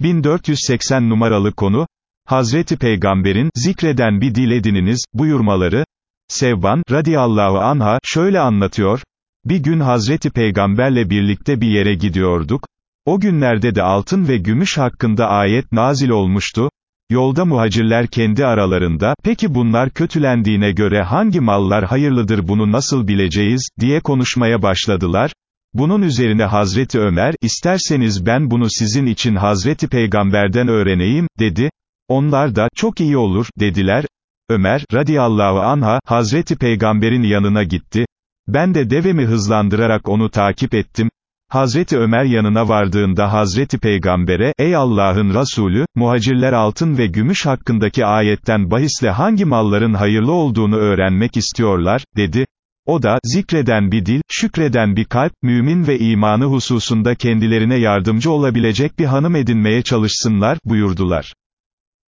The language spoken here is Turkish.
1480 numaralı konu, Hazreti Peygamber'in, zikreden bir dil edininiz, buyurmaları, Sevban, radiyallahu anha, şöyle anlatıyor, bir gün Hazreti Peygamberle birlikte bir yere gidiyorduk, o günlerde de altın ve gümüş hakkında ayet nazil olmuştu, Yolda muhacirler kendi aralarında, peki bunlar kötülendiğine göre hangi mallar hayırlıdır bunu nasıl bileceğiz, diye konuşmaya başladılar. Bunun üzerine Hazreti Ömer, isterseniz ben bunu sizin için Hazreti Peygamber'den öğreneyim, dedi. Onlar da, çok iyi olur, dediler. Ömer, radiyallahu anha, Hazreti Peygamber'in yanına gitti. Ben de devemi hızlandırarak onu takip ettim. Hazreti Ömer yanına vardığında Hazreti Peygamber'e, ey Allah'ın Resulü, muhacirler altın ve gümüş hakkındaki ayetten bahisle hangi malların hayırlı olduğunu öğrenmek istiyorlar, dedi. O da, zikreden bir dil, şükreden bir kalp, mümin ve imanı hususunda kendilerine yardımcı olabilecek bir hanım edinmeye çalışsınlar, buyurdular.